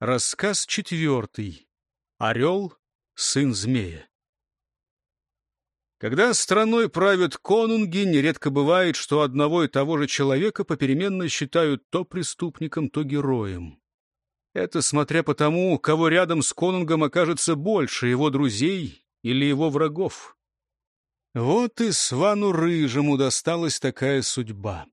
Рассказ четвертый. Орел, сын змея. Когда страной правят конунги, нередко бывает, что одного и того же человека попеременно считают то преступником, то героем. Это смотря по тому, кого рядом с конунгом окажется больше, его друзей или его врагов. Вот и Свану Рыжему досталась такая судьба.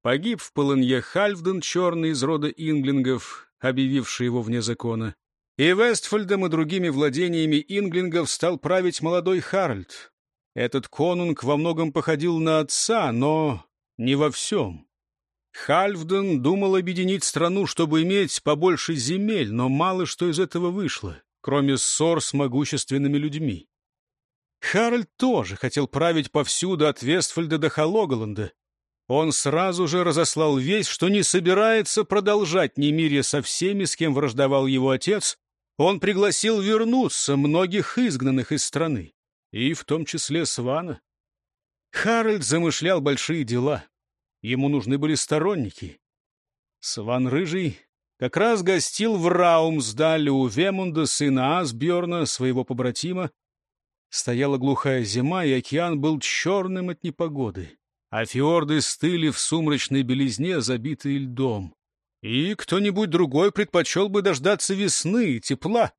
Погиб в полынье Хальфден, черный из рода инглингов, объявивший его вне закона. И Вестфольдом и другими владениями инглингов стал править молодой Харальд. Этот конунг во многом походил на отца, но не во всем. Хальфден думал объединить страну, чтобы иметь побольше земель, но мало что из этого вышло, кроме ссор с могущественными людьми. Харальд тоже хотел править повсюду от Вестфольда до Халоголанда, он сразу же разослал весть, что не собирается продолжать немирие со всеми, с кем враждовал его отец. Он пригласил вернуться многих изгнанных из страны, и в том числе Свана. Харальд замышлял большие дела. Ему нужны были сторонники. Сван Рыжий как раз гостил в Раумсдале у Вемунда, сына Асбjörна, своего побратима. Стояла глухая зима, и океан был черным от непогоды а фьорды стыли в сумрачной белизне, забитые льдом. И кто-нибудь другой предпочел бы дождаться весны и тепла.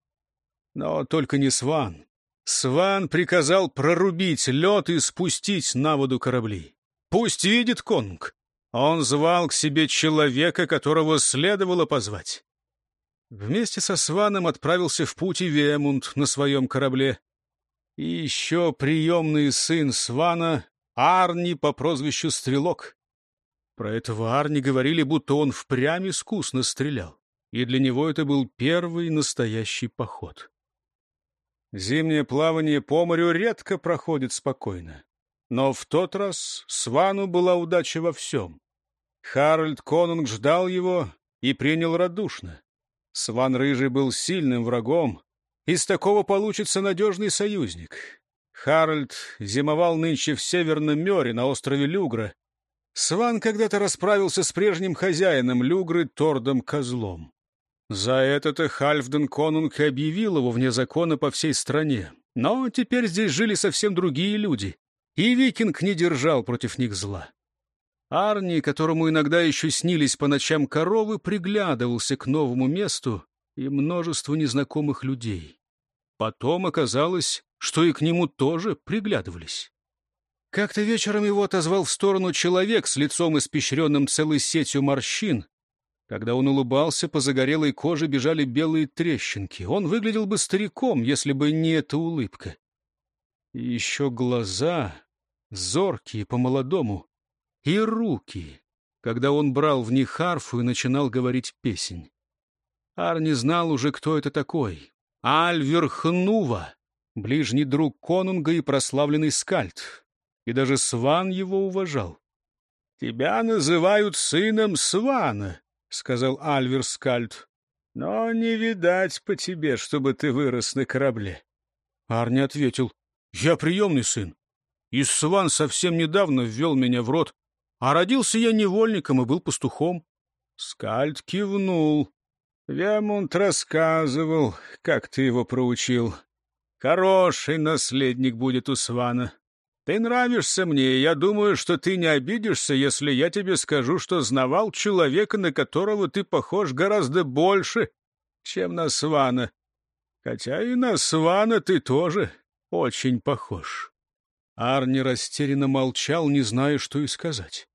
Но только не Сван. Сван приказал прорубить лед и спустить на воду корабли. Пусть видит конг. Он звал к себе человека, которого следовало позвать. Вместе со Сваном отправился в путь и Вемунд на своем корабле. И еще приемный сын Свана Арни по прозвищу Стрелок. Про этого Арни говорили, будто он впрямь искусно стрелял, и для него это был первый настоящий поход. Зимнее плавание по морю редко проходит спокойно. Но в тот раз Свану была удача во всем. Харальд Конунг ждал его и принял радушно. Сван Рыжий был сильным врагом. Из такого получится надежный союзник. Харальд зимовал нынче в Северном Мёре на острове Люгра. Сван когда-то расправился с прежним хозяином Люгры Тордом Козлом. За это-то Хальфден Конунг объявил его вне закона по всей стране. Но теперь здесь жили совсем другие люди, и викинг не держал против них зла. Арни, которому иногда еще снились по ночам коровы, приглядывался к новому месту и множеству незнакомых людей. Потом оказалось, что и к нему тоже приглядывались. Как-то вечером его отозвал в сторону человек с лицом испещренным целой сетью морщин. Когда он улыбался, по загорелой коже бежали белые трещинки. Он выглядел бы стариком, если бы не эта улыбка. И еще глаза, зоркие по-молодому, и руки, когда он брал в них харфу и начинал говорить песнь. Арни знал уже, кто это такой. Альвер Хнува, ближний друг конунга и прославленный скальд. И даже Сван его уважал. — Тебя называют сыном Свана, — сказал Альвер Скальд. — Но не видать по тебе, чтобы ты вырос на корабле. Арни ответил. — Я приемный сын. И Сван совсем недавно ввел меня в рот, а родился я невольником и был пастухом. Скальд кивнул. Вемунд рассказывал, как ты его проучил. Хороший наследник будет у Свана. Ты нравишься мне, и я думаю, что ты не обидишься, если я тебе скажу, что знавал человека, на которого ты похож гораздо больше, чем на Свана. Хотя и на Свана ты тоже очень похож. Арни растерянно молчал, не зная, что и сказать.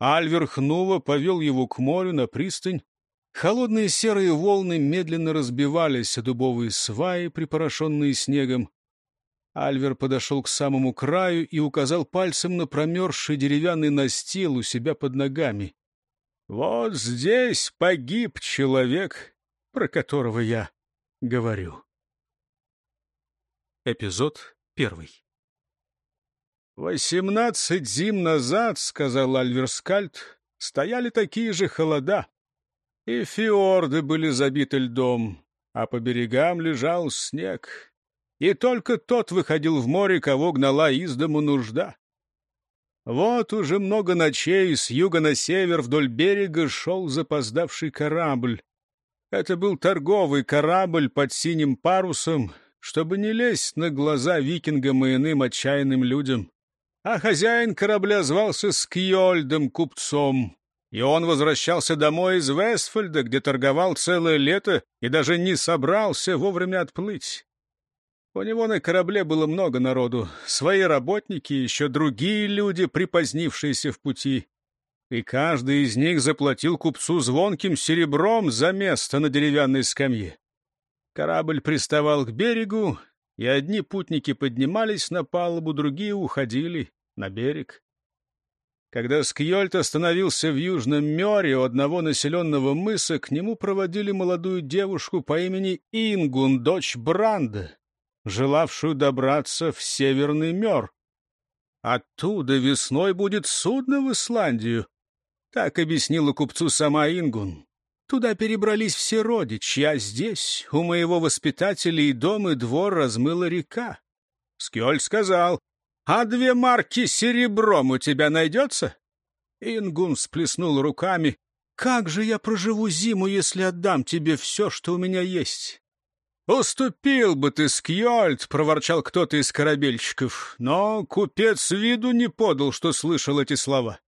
Альвер Хнува повел его к морю на пристань, Холодные серые волны медленно разбивались о дубовые сваи, припорошенные снегом. Альвер подошел к самому краю и указал пальцем на промерзший деревянный настил у себя под ногами. «Вот здесь погиб человек, про которого я говорю». Эпизод первый «Восемнадцать зим назад, — сказал Альверскальд, — стояли такие же холода. И фьорды были забиты льдом, а по берегам лежал снег. И только тот выходил в море, кого гнала из дому нужда. Вот уже много ночей с юга на север вдоль берега шел запоздавший корабль. Это был торговый корабль под синим парусом, чтобы не лезть на глаза викингам и иным отчаянным людям. А хозяин корабля звался Скьольдом купцом, и он возвращался домой из Вестфальда, где торговал целое лето и даже не собрался вовремя отплыть. У него на корабле было много народу, свои работники и еще другие люди, припозднившиеся в пути и каждый из них заплатил купцу звонким серебром за место на деревянной скамье. Корабль приставал к берегу, и одни путники поднимались на палубу, другие уходили на берег. Когда Скьольд остановился в Южном Мёре у одного населенного мыса, к нему проводили молодую девушку по имени Ингун, дочь Бранда, желавшую добраться в Северный Мёр. Оттуда весной будет судно в Исландию, так объяснила купцу сама Ингун. Туда перебрались все родичи, а здесь у моего воспитателя и дом, и двор размыла река. Скёль сказал, «А две марки серебром у тебя найдется?» Ингун сплеснул руками. «Как же я проживу зиму, если отдам тебе все, что у меня есть?» «Уступил бы ты, Скьольд!» — проворчал кто-то из корабельщиков. Но купец виду не подал, что слышал эти слова.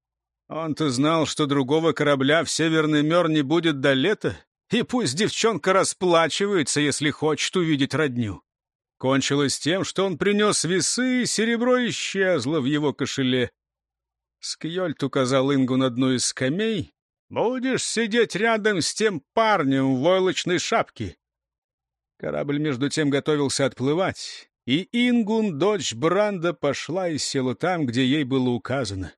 Он-то знал, что другого корабля в Северный Мер не будет до лета, и пусть девчонка расплачивается, если хочет увидеть родню. Кончилось тем, что он принес весы, и серебро исчезло в его кошеле. Скьольд указал Ингу на одну из скамей. «Будешь сидеть рядом с тем парнем в войлочной шапке». Корабль между тем готовился отплывать, и Ингун, дочь Бранда, пошла и села там, где ей было указано.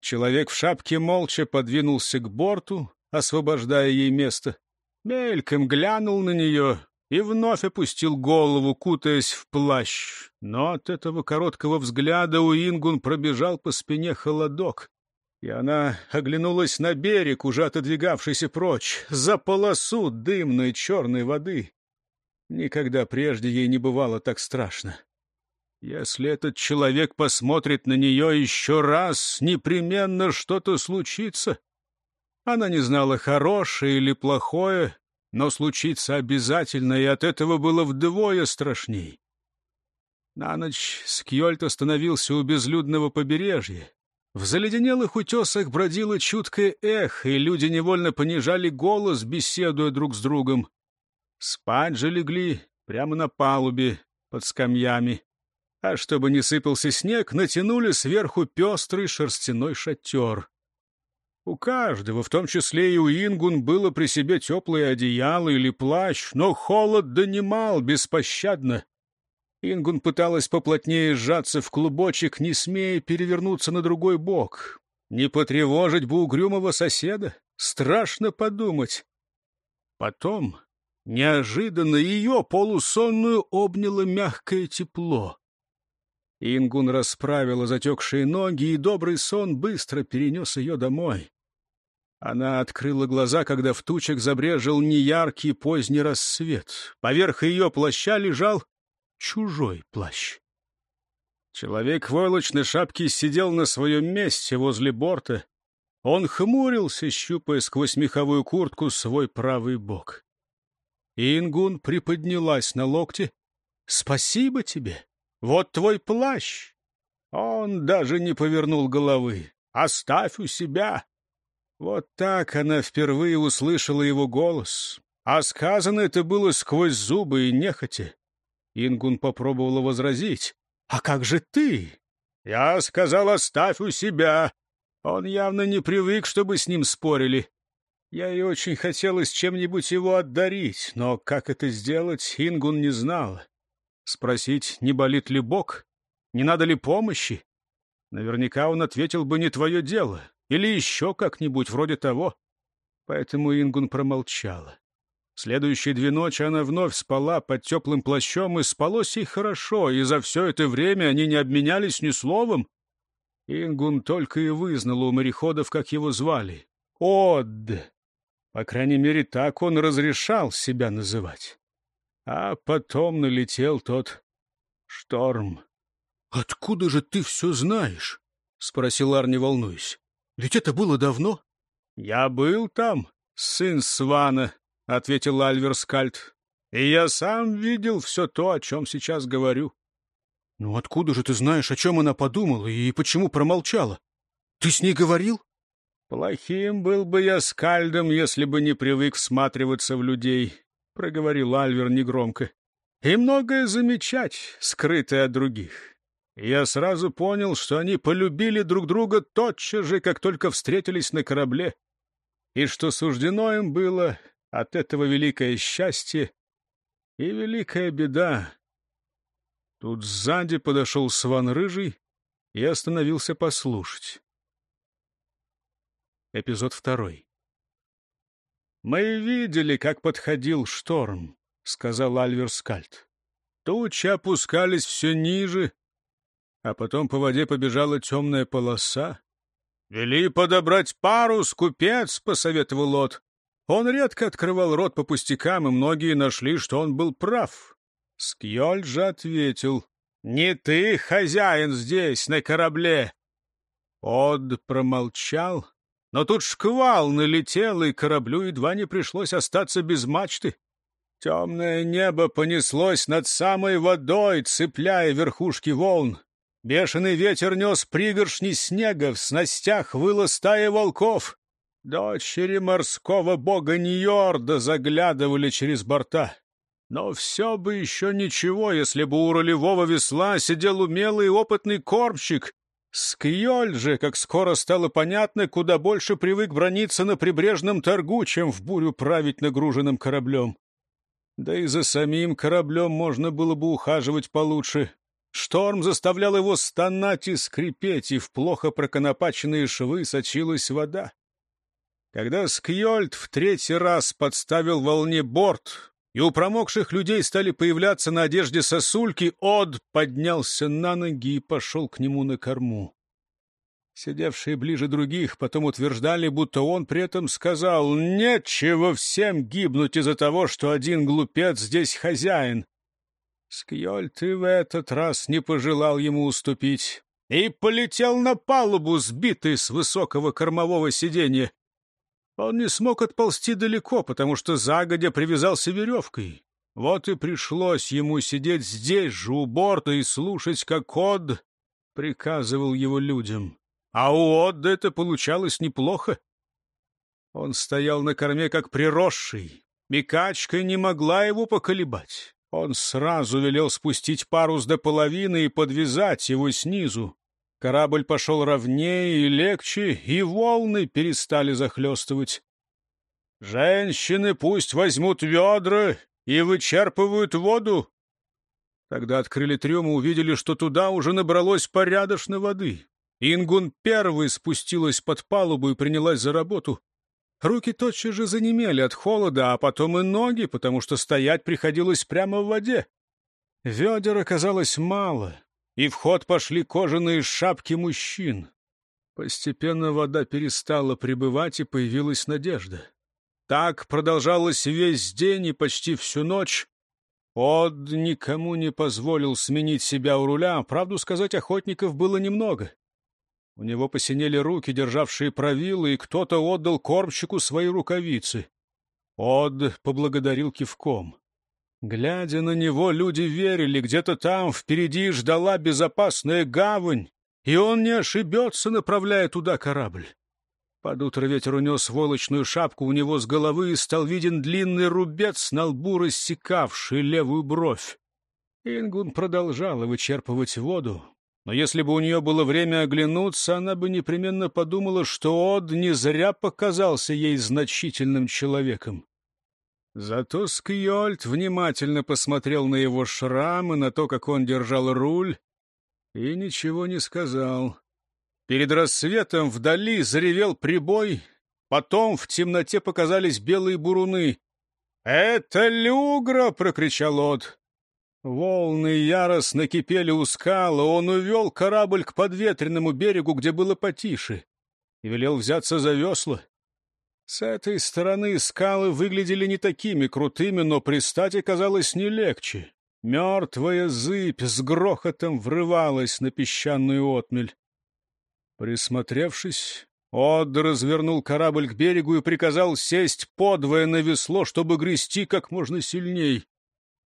Человек в шапке молча подвинулся к борту, освобождая ей место. Мельком глянул на нее и вновь опустил голову, кутаясь в плащ. Но от этого короткого взгляда у Ингун пробежал по спине холодок, и она оглянулась на берег, уже отодвигавшийся прочь, за полосу дымной черной воды. Никогда прежде ей не бывало так страшно. Если этот человек посмотрит на нее еще раз, непременно что-то случится. Она не знала, хорошее или плохое, но случится обязательно, и от этого было вдвое страшней. На ночь Скьольд остановился у безлюдного побережья. В заледенелых утесах бродило чуткое эхо, и люди невольно понижали голос, беседуя друг с другом. Спать же легли прямо на палубе под скамьями а чтобы не сыпался снег, натянули сверху пестрый шерстяной шатер. У каждого, в том числе и у Ингун, было при себе теплое одеяло или плащ, но холод донимал беспощадно. Ингун пыталась поплотнее сжаться в клубочек, не смея перевернуться на другой бок. Не потревожить бы угрюмого соседа? Страшно подумать. Потом, неожиданно, ее полусонную обняло мягкое тепло. Ингун расправила затекшие ноги, и добрый сон быстро перенес ее домой. Она открыла глаза, когда в тучах забрежил неяркий поздний рассвет. Поверх ее плаща лежал чужой плащ. Человек в войлочной шапке сидел на своем месте возле борта. Он хмурился, щупая сквозь меховую куртку свой правый бок. Ингун приподнялась на локте. — Спасибо тебе! Вот твой плащ. Он даже не повернул головы. Оставь у себя. Вот так она впервые услышала его голос. А сказано это было сквозь зубы и нехотя. Ингун попробовала возразить. «А как же ты?» «Я сказал, оставь у себя». Он явно не привык, чтобы с ним спорили. Я и очень хотелось чем-нибудь его отдарить, но как это сделать, Ингун не знала. Спросить, не болит ли бок? Не надо ли помощи? Наверняка он ответил бы «не твое дело» или еще как-нибудь вроде того. Поэтому Ингун промолчала. Следующие две ночи она вновь спала под теплым плащом, и спалось ей хорошо, и за все это время они не обменялись ни словом. Ингун только и вызнала у мореходов, как его звали. Од. По крайней мере, так он разрешал себя называть. А потом налетел тот шторм. — Откуда же ты все знаешь? — спросил Арни, волнуясь. — Ведь это было давно. — Я был там, сын Свана. — ответил Альверскальд. «И я сам видел все то, о чем сейчас говорю». «Ну откуда же ты знаешь, о чем она подумала и почему промолчала? Ты с ней говорил?» «Плохим был бы я скальдом, если бы не привык всматриваться в людей», — проговорил Альвер негромко. «И многое замечать, скрытое от других. Я сразу понял, что они полюбили друг друга тотчас же, как только встретились на корабле, и что суждено им было от этого великое счастье и великая беда. Тут сзади подошел Сван Рыжий и остановился послушать. Эпизод второй. «Мы видели, как подходил шторм», — сказал Альвер Скальд. Тучи опускались все ниже, а потом по воде побежала темная полоса. «Вели подобрать парус, купец», — посоветовал Лот. Он редко открывал рот по пустякам, и многие нашли, что он был прав. Скьоль же ответил, «Не ты, хозяин, здесь, на корабле». Од промолчал, но тут шквал налетел, и кораблю едва не пришлось остаться без мачты. Темное небо понеслось над самой водой, цепляя верхушки волн. Бешеный ветер нес пригоршни снега, в снастях выла стая волков. Дочери морского бога Ньорда заглядывали через борта. Но все бы еще ничего, если бы у рулевого весла сидел умелый и опытный кормщик, Скьоль же, как скоро стало понятно, куда больше привык брониться на прибрежном торгу, чем в бурю править нагруженным кораблем. Да и за самим кораблем можно было бы ухаживать получше. Шторм заставлял его стонать и скрипеть, и в плохо проконопаченные швы сочилась вода. Когда Скьольд в третий раз подставил волне борт, и у промокших людей стали появляться на одежде сосульки, Од поднялся на ноги и пошел к нему на корму. Сидевшие ближе других потом утверждали, будто он при этом сказал «Нечего всем гибнуть из-за того, что один глупец здесь хозяин». Скьоль, ты в этот раз не пожелал ему уступить и полетел на палубу, сбитый с высокого кормового сиденья. Он не смог отползти далеко, потому что загодя привязался веревкой. Вот и пришлось ему сидеть здесь же у борта и слушать, как Од приказывал его людям. А у Одда это получалось неплохо. Он стоял на корме как приросший, и качка не могла его поколебать. Он сразу велел спустить парус до половины и подвязать его снизу. Корабль пошел ровнее и легче, и волны перестали захлестывать. «Женщины пусть возьмут ведра и вычерпывают воду». Тогда открыли трюм и увидели, что туда уже набралось порядочно воды. Ингун первый спустилась под палубу и принялась за работу. Руки тотчас же занемели от холода, а потом и ноги, потому что стоять приходилось прямо в воде. Ведер оказалось мало, и в ход пошли кожаные шапки мужчин. Постепенно вода перестала прибывать, и появилась надежда. Так продолжалось весь день и почти всю ночь. Од никому не позволил сменить себя у руля, правду сказать, охотников было немного. У него посинели руки, державшие правилы, и кто-то отдал кормщику свои рукавицы. Од поблагодарил кивком. Глядя на него, люди верили, где-то там впереди ждала безопасная гавань, и он не ошибется, направляя туда корабль. Под утро ветер унес волочную шапку у него с головы, и стал виден длинный рубец на лбу, рассекавший левую бровь. Ингун продолжала вычерпывать воду, но если бы у нее было время оглянуться, она бы непременно подумала, что Од не зря показался ей значительным человеком. Зато Скьольд внимательно посмотрел на его шрамы, на то, как он держал руль, и ничего не сказал. Перед рассветом вдали заревел прибой, потом в темноте показались белые буруны. «Это люгра!» — прокричал Од. Волны яростно кипели у скалы, он увел корабль к подветренному берегу, где было потише, и велел взяться за весла. С этой стороны скалы выглядели не такими крутыми, но пристать оказалось не легче. Мертвая зыбь с грохотом врывалась на песчаную отмель. Присмотревшись, Од развернул корабль к берегу и приказал сесть подвое на весло, чтобы грести как можно сильней.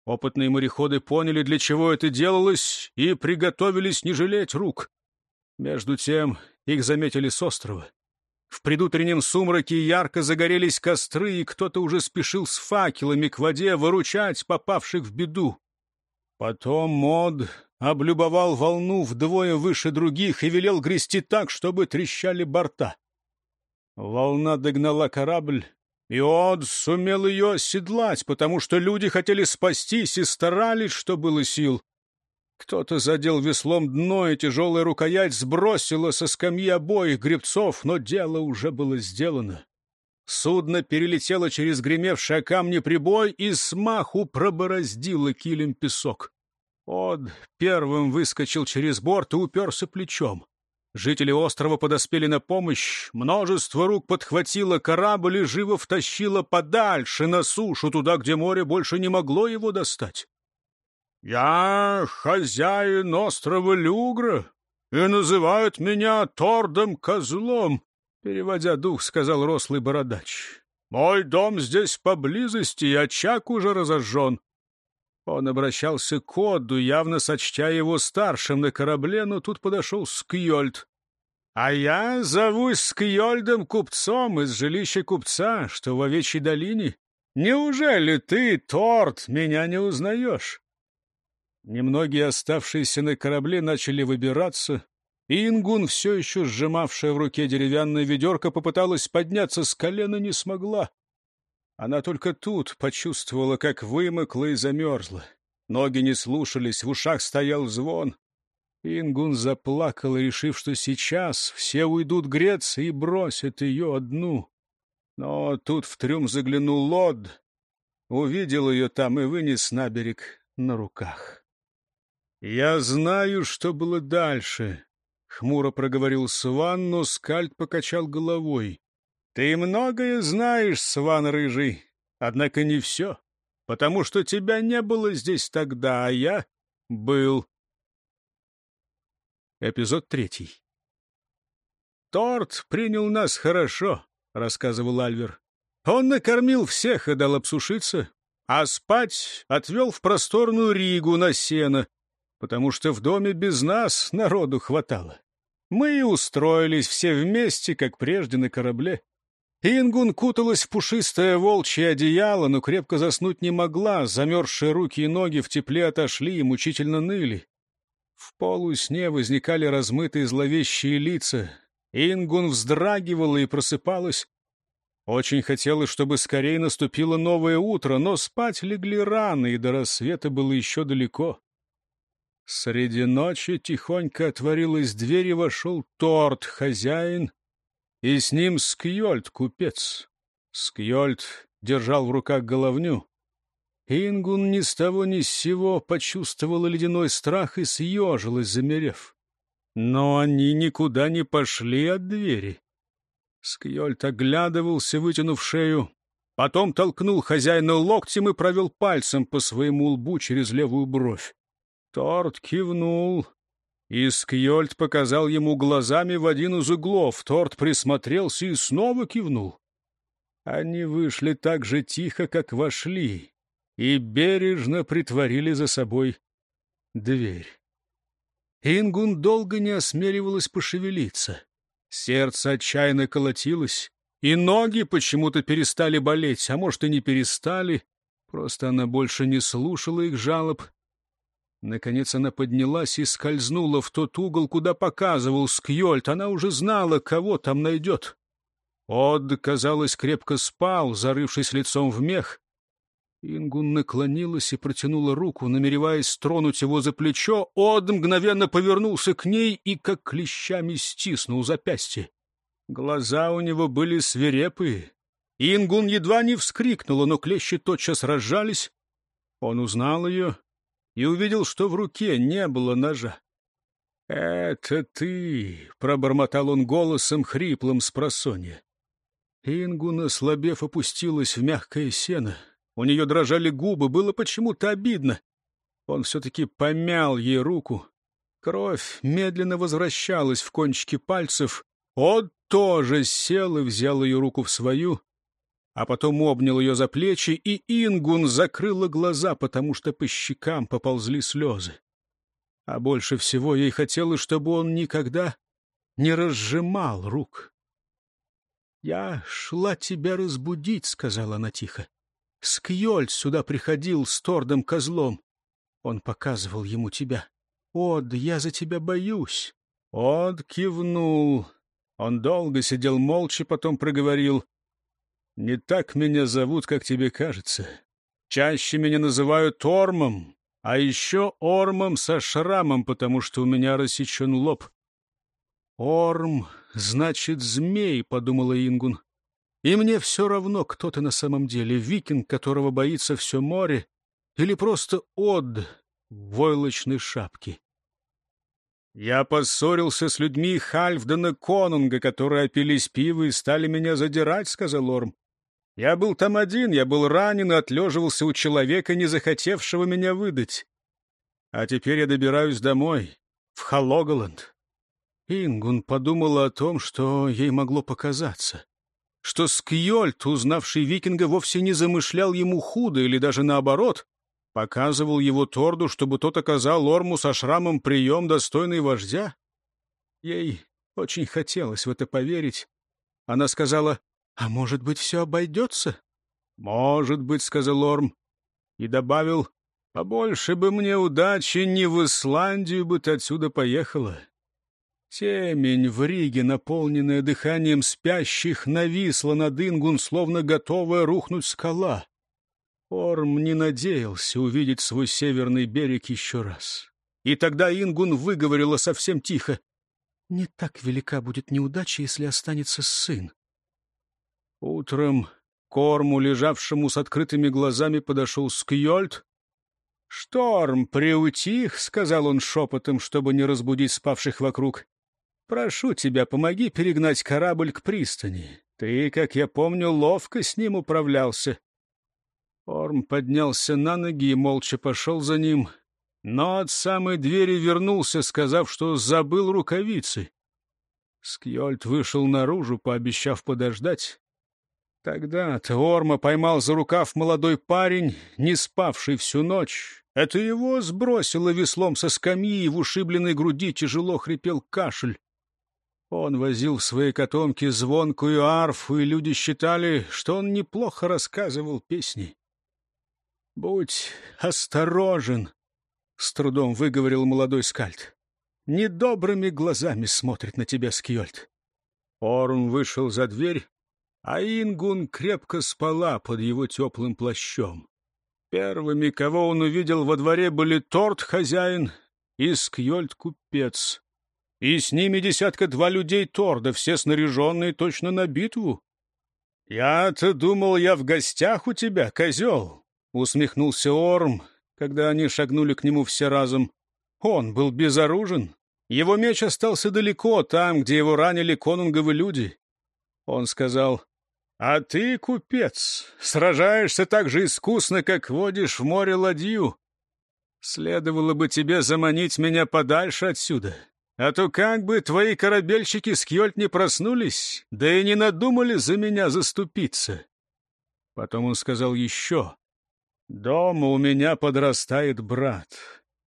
Опытные мореходы поняли, для чего это делалось, и приготовились не жалеть рук. Между тем их заметили с острова. В предутреннем сумраке ярко загорелись костры, и кто-то уже спешил с факелами к воде выручать попавших в беду. Потом Мод облюбовал волну вдвое выше других и велел грести так, чтобы трещали борта. Волна догнала корабль, и Од сумел ее оседлать, потому что люди хотели спастись и старались, что было сил. Кто-то задел веслом дно, и тяжелая рукоять сбросила со скамьи обоих гребцов, но дело уже было сделано. Судно перелетело через гремевший о камни прибой и смаху пробороздило килем песок. Од первым выскочил через борт и уперся плечом. Жители острова подоспели на помощь, множество рук подхватило корабль и живо втащило подальше на сушу, туда, где море больше не могло его достать. «Я хозяин острова Люгра, и называют меня Тордом Козлом», — переводя дух, сказал рослый бородач. «Мой дом здесь поблизости, и очаг уже разожжен. Он обращался к Одду, явно сочтя его старшим на корабле, но тут подошел Скьольд. «А я зовусь Скьольдом купцом из жилища купца, что в Овечьей долине. Неужели ты, Торт, меня не узнаешь?» Немногие оставшиеся на корабле начали выбираться, и Ингун, все еще сжимавшая в руке деревянное ведерко, попыталась подняться с колена, не смогла. Она только тут почувствовала, как вымокла и замерзла. Ноги не слушались, в ушах стоял звон. Ингун заплакала, решив, что сейчас все уйдут греться и бросят ее одну. Но тут в трюм заглянул Лод, увидел ее там и вынес на берег на руках. «Я знаю, что было дальше», — хмуро проговорил Сван, но Скальд покачал головой. Ты многое знаешь, Сван Рыжий, однако не все, потому что тебя не было здесь тогда, а я был. Эпизод третий. «Торт принял нас хорошо», — рассказывал Альвер. «Он накормил всех и дал обсушиться, а спать отвел в просторную Ригу на сено, потому что в доме без нас народу хватало. Мы и устроились все вместе, как прежде на корабле. Ингун куталась в пушистое волчье одеяло, но крепко заснуть не могла. Замерзшие руки и ноги в тепле отошли и мучительно ныли. В полусне возникали размытые зловещие лица. Ингун вздрагивала и просыпалась. Очень хотелось, чтобы скорее наступило новое утро, но спать легли рано, и до рассвета было еще далеко. Среди ночи тихонько отворилась дверь, и вошел торт, хозяин, и с ним Скьольд, купец. Скьольд держал в руках головню. Ингун ни с того ни с сего почувствовала ледяной страх и съежилась, замерев. Но они никуда не пошли от двери. Скьольд оглядывался, вытянув шею, потом толкнул хозяина локтем и провел пальцем по своему лбу через левую бровь. Торт кивнул, и Скьольд показал ему глазами в один из углов. Торт присмотрелся и снова кивнул. Они вышли так же тихо, как вошли, и бережно притворили за собой дверь. Ингун долго не осмеливалась пошевелиться. Сердце отчаянно колотилось, и ноги почему-то перестали болеть, а может, и не перестали. Просто она больше не слушала их жалоб Наконец она поднялась и скользнула в тот угол, куда показывал Скьольд. Она уже знала, кого там найдет. Од, казалось, крепко спал, зарывшись лицом в мех. Ингун наклонилась и протянула руку, намереваясь тронуть его за плечо. Од мгновенно повернулся к ней и как клещами стиснул запястье. Глаза у него были свирепые. Ингун едва не вскрикнула, но клещи тотчас разжались. Он узнал ее и увидел, что в руке не было ножа. «Это ты!» — пробормотал он голосом, хриплым с просонья. Ингуна, слабев, опустилась в мягкое сено. У нее дрожали губы, было почему-то обидно. Он все-таки помял ей руку. Кровь медленно возвращалась в кончики пальцев. От тоже сел и взял ее руку в свою, а потом обнял ее за плечи, и Ингун закрыла глаза, потому что по щекам поползли слезы. А больше всего ей хотелось, чтобы он никогда не разжимал рук. «Я шла тебя разбудить», — сказала она тихо. «Скьольд сюда приходил с тордом козлом. Он показывал ему тебя. Од, я за тебя боюсь». Од кивнул. Он долго сидел молча, потом проговорил. «Не так меня зовут, как тебе кажется. Чаще меня называют Ормом, а еще Ормом со шрамом, потому что у меня рассечен лоб. «Орм, значит, змей», — подумала Ингун. «И мне все равно, кто ты на самом деле, викинг, которого боится все море, или просто Од в войлочной шапке». Я поссорился с людьми Хальфдена Конунга, которые опились пиво и стали меня задирать, — сказал Орм. Я был там один, я был ранен и отлеживался у человека, не захотевшего меня выдать. А теперь я добираюсь домой, в Халогаланд. Ингун подумала о том, что ей могло показаться. Что Скьольд, узнавший викинга, вовсе не замышлял ему худо или даже наоборот, показывал его Торду, чтобы тот оказал Орму со шрамом прием, достойный вождя. Ей очень хотелось в это поверить. Она сказала, «А может быть, все обойдется?» «Может быть», — сказал Орм, и добавил, «Побольше бы мне удачи, не в Исландию бы ты отсюда поехала». Темень в Риге, наполненная дыханием спящих, нависла над Ингун, словно готовая рухнуть скала. Орм не надеялся увидеть свой северный берег еще раз. И тогда Ингун выговорила совсем тихо. «Не так велика будет неудача, если останется сын». Утром к Орму, лежавшему с открытыми глазами, подошел Скьольд. «Шторм приутих», — сказал он шепотом, чтобы не разбудить спавших вокруг. Прошу тебя, помоги перегнать корабль к пристани. Ты, как я помню, ловко с ним управлялся. Орм поднялся на ноги и молча пошел за ним, но от самой двери вернулся, сказав, что забыл рукавицы. Скьольд вышел наружу, пообещав подождать. Тогда-то Орма поймал за рукав молодой парень, не спавший всю ночь. Это его сбросило веслом со скамьи, и в ушибленной груди тяжело хрипел кашель. Он возил в своей котомке звонкую арфу, и люди считали, что он неплохо рассказывал песни. — Будь осторожен, — с трудом выговорил молодой скальд. — Недобрыми глазами смотрит на тебя Скьольд. Орм вышел за дверь, а Ингун крепко спала под его теплым плащом. Первыми, кого он увидел во дворе, были торт-хозяин и Скьольд-купец. И с ними десятка-два людей Торда, все снаряженные точно на битву. «Я-то думал, я в гостях у тебя, козел!» — усмехнулся Орм, когда они шагнули к нему все разом. Он был безоружен. Его меч остался далеко, там, где его ранили конунговы люди. Он сказал, «А ты, купец, сражаешься так же искусно, как водишь в море ладью. Следовало бы тебе заманить меня подальше отсюда, а то как бы твои корабельщики с Кьольт не проснулись, да и не надумали за меня заступиться. Потом он сказал еще. Дома у меня подрастает брат.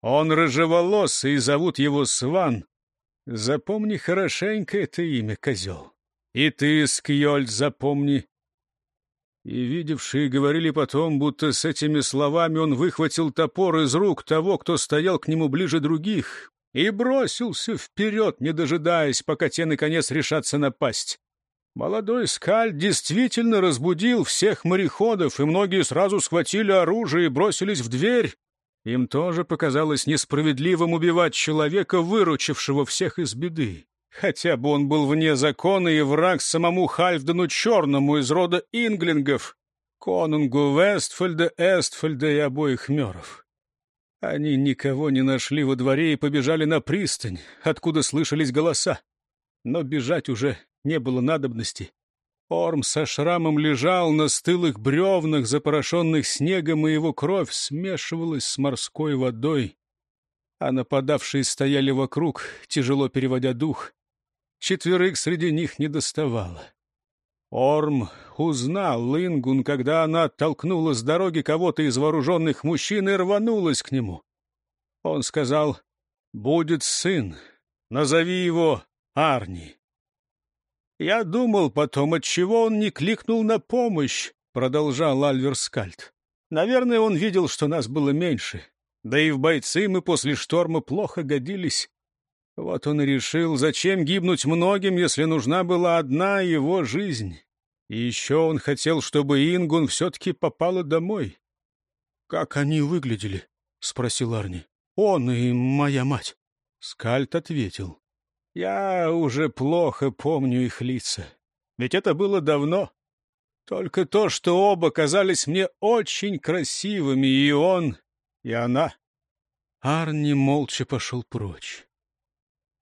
Он рыжеволосый, и зовут его Сван. Запомни хорошенько это имя, козел. И ты, Скьольд, запомни. И видевшие говорили потом, будто с этими словами он выхватил топор из рук того, кто стоял к нему ближе других, и бросился вперед, не дожидаясь, пока те, наконец, решатся напасть. Молодой скаль действительно разбудил всех мореходов, и многие сразу схватили оружие и бросились в дверь. Им тоже показалось несправедливым убивать человека, выручившего всех из беды. Хотя бы он был вне закона и враг самому Хальфдену Черному из рода инглингов, конунгу Вестфальда, Эстфальда и обоих Мёров. Они никого не нашли во дворе и побежали на пристань, откуда слышались голоса. Но бежать уже не было надобности. Орм со шрамом лежал на стылых бревнах, запорошенных снегом, и его кровь смешивалась с морской водой. А нападавшие стояли вокруг, тяжело переводя дух. Четверых среди них не доставало. Орм узнал Ингун, когда она оттолкнула с дороги кого-то из вооруженных мужчин и рванулась к нему. Он сказал, «Будет сын, назови его Арни». «Я думал потом, отчего он не кликнул на помощь», — продолжал Альверскальд. «Наверное, он видел, что нас было меньше. Да и в бойцы мы после шторма плохо годились. Вот он и решил, зачем гибнуть многим, если нужна была одна его жизнь. И еще он хотел, чтобы Ингун все-таки попала домой. — Как они выглядели? — спросил Арни. — Он и моя мать. Скальд ответил. — Я уже плохо помню их лица. Ведь это было давно. Только то, что оба казались мне очень красивыми, и он, и она. Арни молча пошел прочь.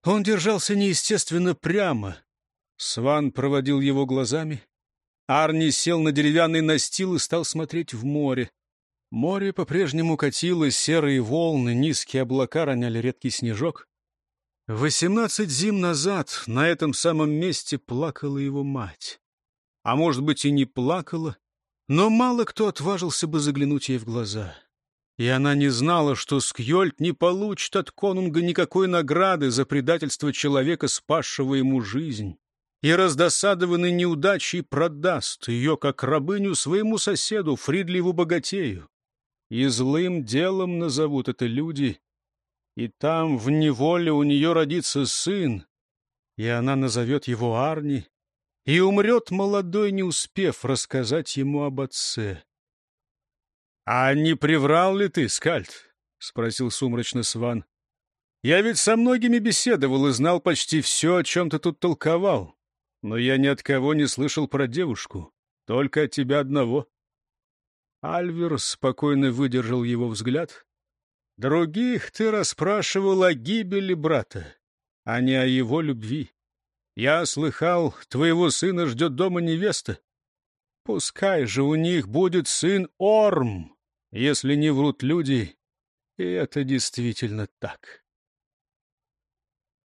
Он держался неестественно прямо. Сван проводил его глазами. Арни сел на деревянный настил и стал смотреть в море. Море по-прежнему катилось, серые волны, низкие облака роняли редкий снежок. Восемнадцать зим назад на этом самом месте плакала его мать. А может быть, и не плакала, но мало кто отважился бы заглянуть ей в глаза и она не знала, что Скьольд не получит от конунга никакой награды за предательство человека, спасшего ему жизнь, и раздосадованный неудачей продаст ее, как рабыню, своему соседу, Фридливу Богатею. И злым делом назовут это люди, и там в неволе у нее родится сын, и она назовет его Арни, и умрет молодой, не успев рассказать ему об отце. — А не приврал ли ты, Скальд? — спросил сумрачно Сван. — Я ведь со многими беседовал и знал почти все, о чем ты тут толковал. Но я ни от кого не слышал про девушку, только от тебя одного. Альвер спокойно выдержал его взгляд. Других ты расспрашивал о гибели брата, а не о его любви. Я слыхал, твоего сына ждет дома невеста. Пускай же у них будет сын Орм, если не врут люди, и это действительно так.